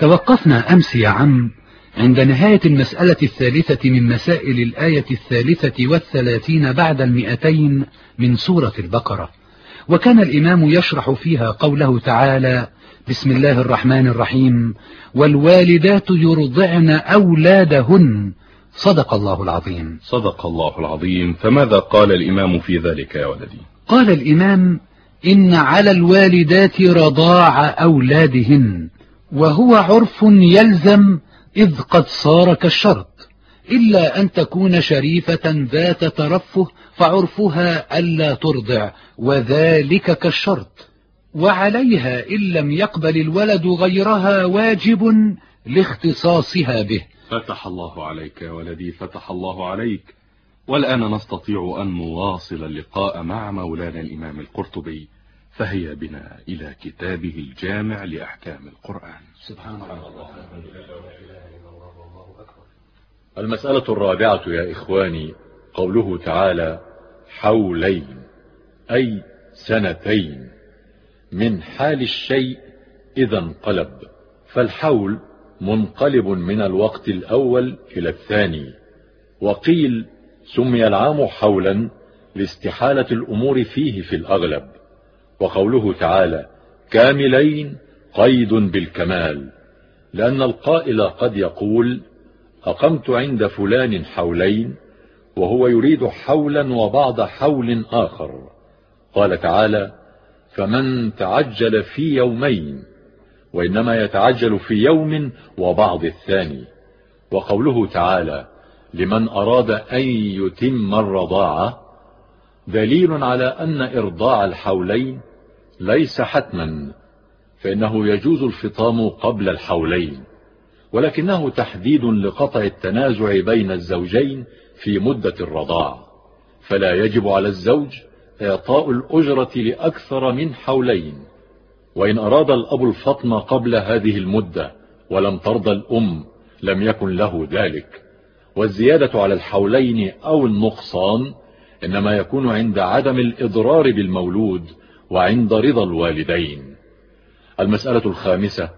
توقفنا أمس يا عم عند نهاية المسألة الثالثة من مسائل الآية الثالثة والثلاثين بعد المئتين من سورة البقرة. وكان الإمام يشرح فيها قوله تعالى بسم الله الرحمن الرحيم والوالدات يرضعن أولادهن. صدق الله العظيم. صدق الله العظيم. فماذا قال الإمام في ذلك يا ولدي؟ قال الإمام إن على الوالدات رضاع أولادهن. وهو عرف يلزم إذ قد صار كالشرط إلا أن تكون شريفة ذات ترفه فعرفها ألا ترضع وذلك كالشرط. وعليها إن لم يقبل الولد غيرها واجب لاختصاصها به. فتح الله عليك يا ولدي فتح الله عليك. والآن نستطيع أن نواصل اللقاء مع مولانا الإمام القرطبي. فهيا بنا إلى كتابه الجامع لأحكام القرآن. سبحان الله المسألة الرابعة يا إخواني قوله تعالى حولين أي سنتين من حال الشيء إذا انقلب. فالحول منقلب من الوقت الأول إلى الثاني. وقيل سمي العام حولا لاستحالة الأمور فيه في الأغلب. وقوله تعالى كاملين قيد بالكمال. لأن القائل قد يقول أقمت عند فلان حولين وهو يريد حولا وبعض حول آخر. قال تعالى فمن تعجل في يومين وإنما يتعجل في يوم وبعض الثاني. وقوله تعالى لمن أراد أن يتم الرضاعة دليل على أن إرضاع الحولين ليس حتما فإنه يجوز الفطام قبل الحولين ولكنه تحديد لقطع التنازع بين الزوجين في مدة الرضاع فلا يجب على الزوج إعطاء الأجرة لأكثر من حولين وإن أراد الأب الفطم قبل هذه المدة ولم ترضى الأم لم يكن له ذلك والزيادة على الحولين أو النقصان إنما يكون عند عدم الإضرار بالمولود وعند رضا الوالدين. المسألة الخامسة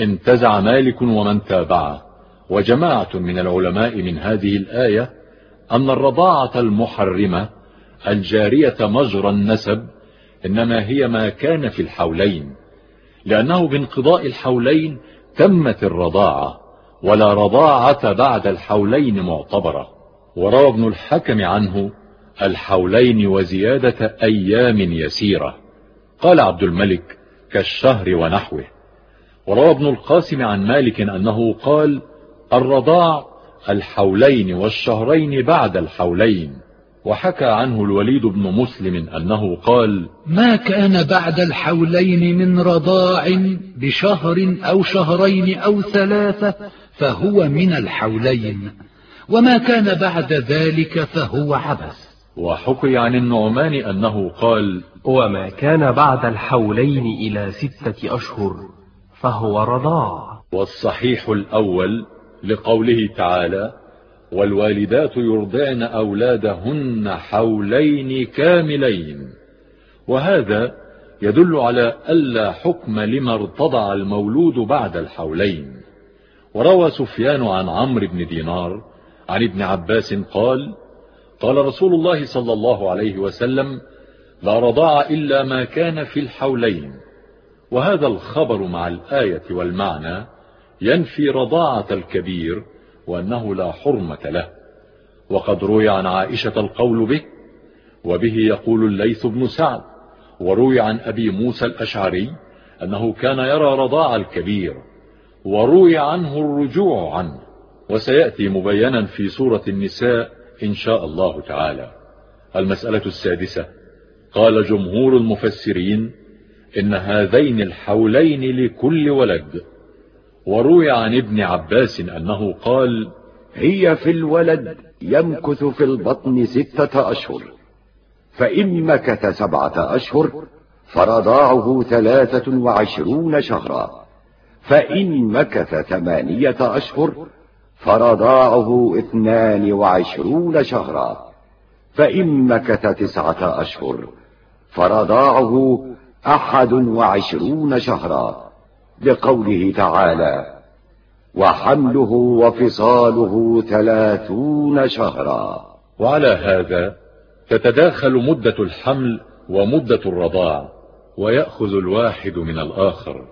انتزع مالك ومن تابعه. وجماعة من العلماء من هذه الآية أن الرضاعة المحرمة الجارية مجرى النسب إنما هي ما كان في الحولين. لأنه بانقضاء الحولين تمت الرضاعة ولا رضاعة بعد الحولين معتبرة. وروى ابن الحكم عنه الحولين وزيادة أيام يسيرة. قال عبد الملك كالشهر ونحوه. وروى ابن القاسم عن مالك أنه قال الرضاع الحولين والشهرين بعد الحولين. وحكى عنه الوليد بن مسلم أنه قال ما كان بعد الحولين من رضاع بشهر أو شهرين أو ثلاثة فهو من الحولين. وما كان بعد ذلك فهو عبث. وحكي عن النعمان أنه قال وما كان بعد الحولين إلى ستة أشهر فهو رضاع والصحيح الأول لقوله تعالى والوالدات يرضعن أولادهن حولين كاملين. وهذا يدل على ألا حكم لما ارتضع المولود بعد الحولين. وروى سفيان عن عمرو بن دينار عن ابن عباس قال قال رسول الله صلى الله عليه وسلم لا رضاع إلا ما كان في الحولين. وهذا الخبر مع الآية والمعنى ينفي رضاعة الكبير وأنه لا حرمة له. وقد روي عن عائشة القول به وبه يقول الليث بن سعد وروي عن أبي موسى الأشعري أنه كان يرى رضاع الكبير وروي عنه الرجوع عنه. وسيأتي مبينا في سورة النساء إن شاء الله تعالى. المسألة السادسة قال جمهور المفسرين إن هذين الحولين لكل ولد. وروي عن ابن عباس أنه قال هي في الولد يمكث في البطن ستة أشهر فإن مكث سبعة أشهر فرضاعه ثلاثة وعشرون شهرا فإن مكث ثمانية أشهر فرضاعه اثنان وعشرون شهرا فإن مكث تسعة أشهر. فرضاعه أحد وعشرون شهرا لقوله تعالى وحمله وفصاله ثلاثون شهرا. وعلى هذا تتداخل مدة الحمل ومدة الرضاع ويأخذ الواحد من الآخر.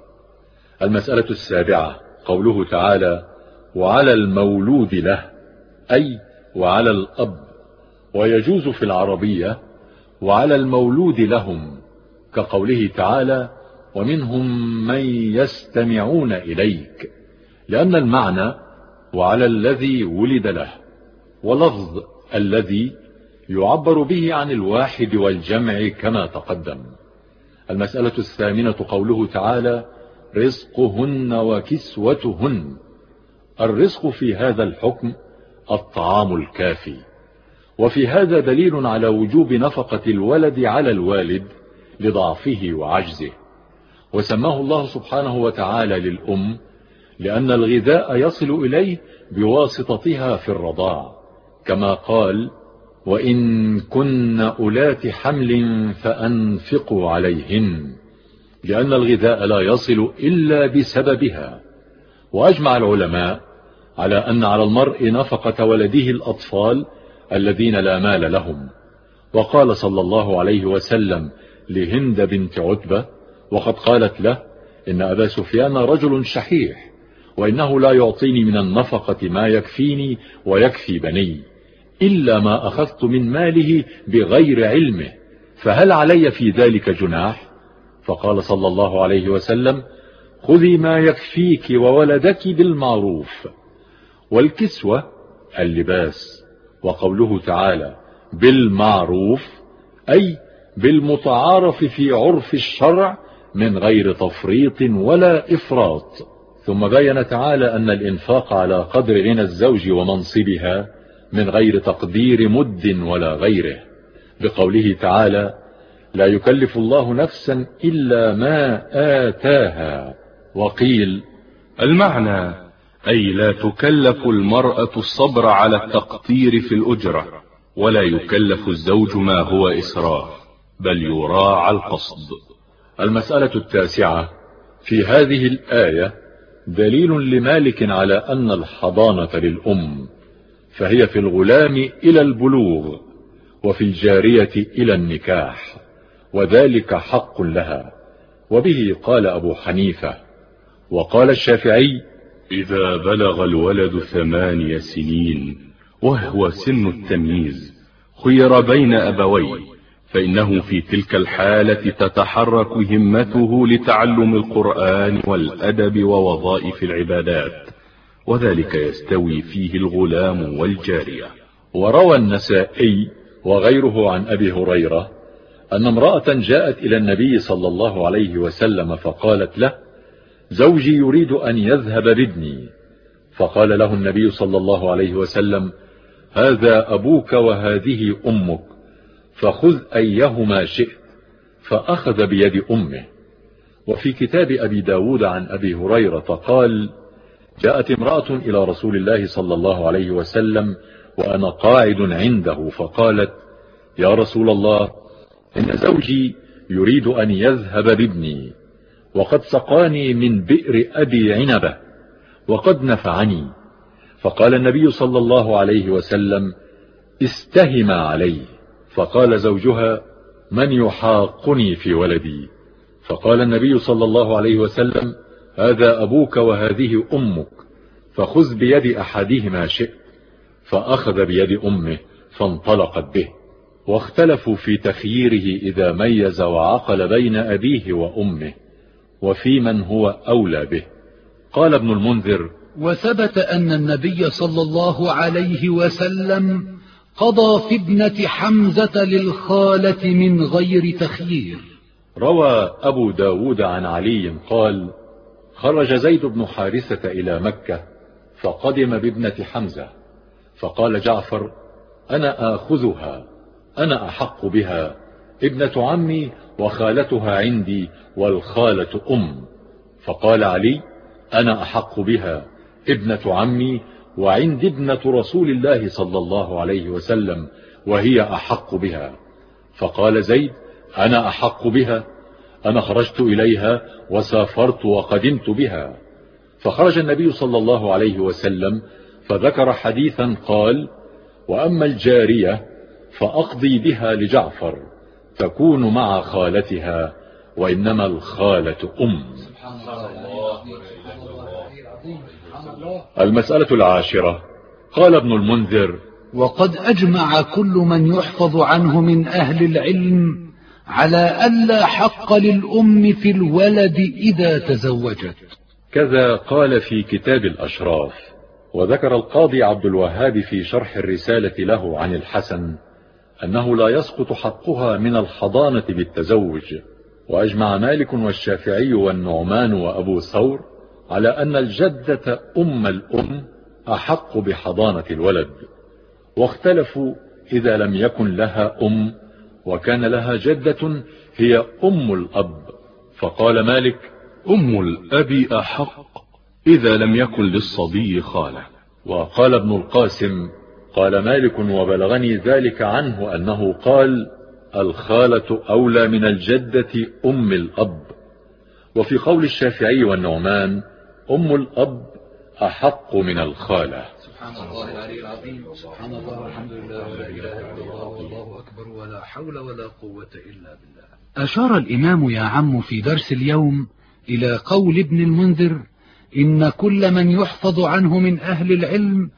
المسألة السابعة قوله تعالى وعلى المولود له أي وعلى الأب ويجوز في العربية وعلى المولود لهم كقوله تعالى ومنهم من يستمعون إليك لأن المعنى وعلى الذي ولد له ولفظ الذي يعبر به عن الواحد والجمع كما تقدم. المسألة الثامنة قوله تعالى رزقهن وكسوتهن الرزق في هذا الحكم الطعام الكافي. وفي هذا دليل على وجوب نفقة الولد على الوالد لضعفه وعجزه. وسماه الله سبحانه وتعالى للأم لأن الغذاء يصل إليه بواسطتها في الرضاع. كما قال وإن كن أولات حمل فأنفقوا عليهن. لأن الغذاء لا يصل إلا بسببها. وأجمع العلماء على أن على المرء نفقة ولده الأطفال الذين لا مال لهم. وقال صلى الله عليه وسلم لهند بنت عتبة وقد قالت له إن أبا سفيان رجل شحيح وإنه لا يعطيني من النفقة ما يكفيني ويكفي بني إلا ما أخذت من ماله بغير علمه فهل علي في ذلك جناح؟ فقال صلى الله عليه وسلم خذي ما يكفيك وولدك بالمعروف. والكسوة اللباس وقوله تعالى بالمعروف أي بالمتعارف في عرف الشرع من غير تفريط ولا إفراط. ثم بين تعالى أن الإنفاق على قدر غنى الزوج ومنصبها من غير تقدير مد ولا غيره. بقوله تعالى لا يكلف الله نفسا إلا ما آتاها. وقيل المعنى أي لا تكلف المرأة الصبر على التقطير في الأجرة ولا يكلف الزوج ما هو إسراف بل يراعى القصد. المسألة التاسعة في هذه الآية دليل لمالك على أن الحضانة للأم فهي في الغلام إلى البلوغ وفي الجارية إلى النكاح وذلك حق لها. وبه قال أبو حنيفة وقال الشافعي إذا بلغ الولد ثماني سنين وهو سن التمييز خير بين أبويه فإنه في تلك الحالة تتحرك همته لتعلم القرآن والأدب ووظائف العبادات وذلك يستوي فيه الغلام والجارية. وروى النسائي وغيره عن أبي هريرة أن امرأة جاءت إلى النبي صلى الله عليه وسلم فقالت له زوجي يريد أن يذهب بابني فقال له النبي صلى الله عليه وسلم هذا أبوك وهذه أمك فخذ أيهما شئت فأخذ بيد أمه. وفي كتاب أبي داود عن أبي هريرة قال جاءت امرأة إلى رسول الله صلى الله عليه وسلم وأنا قاعد عنده فقالت يا رسول الله إن زوجي يريد أن يذهب بابني وقد سقاني من بئر أبي عنبة وقد نفعني. فقال النبي صلى الله عليه وسلم استهم عليه فقال زوجها من يحاقني في ولدي؟ فقال النبي صلى الله عليه وسلم هذا أبوك وهذه أمك فخذ بيد أحدهما شئت. فأخذ بيد أمه فانطلقت به. واختلفوا في تخييره إذا ميز وعقل بين أبيه وأمه. وفي من هو أولى به. قال ابن المنذر وثبت أن النبي صلى الله عليه وسلم قضى في ابنة حمزة للخالة من غير تخيير. روى أبو داود عن علي قال خرج زيد بن حارثة إلى مكة فقدم بابنة حمزة فقال جعفر أنا آخذها أنا أحق بها. ابنة عمي وخالتها عندي والخالة أم. فقال علي أنا أحق بها ابنة عمي وعند ابنة رسول الله صلى الله عليه وسلم وهي أحق بها. فقال زيد أنا أحق بها أنا خرجت إليها وسافرت وقدمت بها. فخرج النبي صلى الله عليه وسلم فذكر حديثا قال وأما الجارية فأقضي بها لجعفر. تكون مع خالتها وإنما الخالة أم. المسألة العاشرة. قال ابن المنذر وقد أجمع كل من يحفظ عنه من أهل العلم على ألا حق للأم في الولد إذا تزوجت. كذا قال في كتاب الأشراف وذكر القاضي عبد الوهاب في شرح الرسالة له عن الحسن أنه لا يسقط حقها من الحضانة بالتزوج. وأجمع مالك والشافعي والنعمان وأبو ثور على أن الجدة أم الأم أحق بحضانة الولد. واختلفوا إذا لم يكن لها أم وكان لها جدة هي أم الأب. فقال مالك أم الأب أحق إذا لم يكن للصبي خالة. وقال ابن القاسم قال مالك وبلغني ذلك عنه أنه قال الخالة أولى من الجدة أم الأب. وفي قول الشافعي والنعمان أم الأب أحق من الخالة. سبحان الله العلي العظيم سبحان الله والحمد لله ولا إله إلا الله والله أكبر ولا حول ولا قوة إلا بالله. أشار الإمام يا عم في درس اليوم إلى قول ابن المنذر إن كل من يحفظ عنه من أهل العلم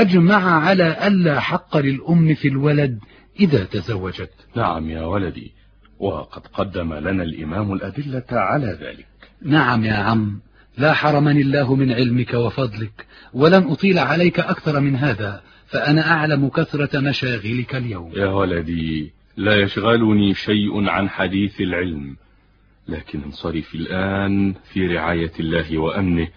أجمع على ألا حق للأم في الولد إذا تزوجت. نعم يا ولدي وقد قدم لنا الإمام الأدلة على ذلك. نعم يا عم لا حرمني الله من علمك وفضلك ولن أطيل عليك أكثر من هذا فأنا أعلم كثرة مشاغلك اليوم. يا ولدي لا يشغلني شيء عن حديث العلم لكن انصرف الآن في رعاية الله وأمنه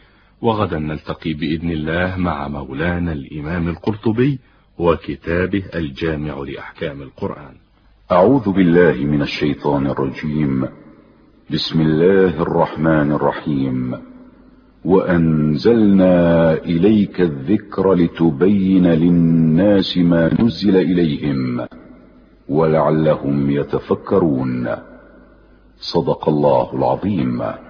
وغدا نلتقي بإذن الله مع مولانا الإمام القرطبي وكتابه الجامع لأحكام القرآن. أعوذ بالله من الشيطان الرجيم. بسم الله الرحمن الرحيم. وأنزلنا إليك الذكر لتبين للناس ما نزل إليهم ولعلهم يتفكرون. صدق الله العظيم.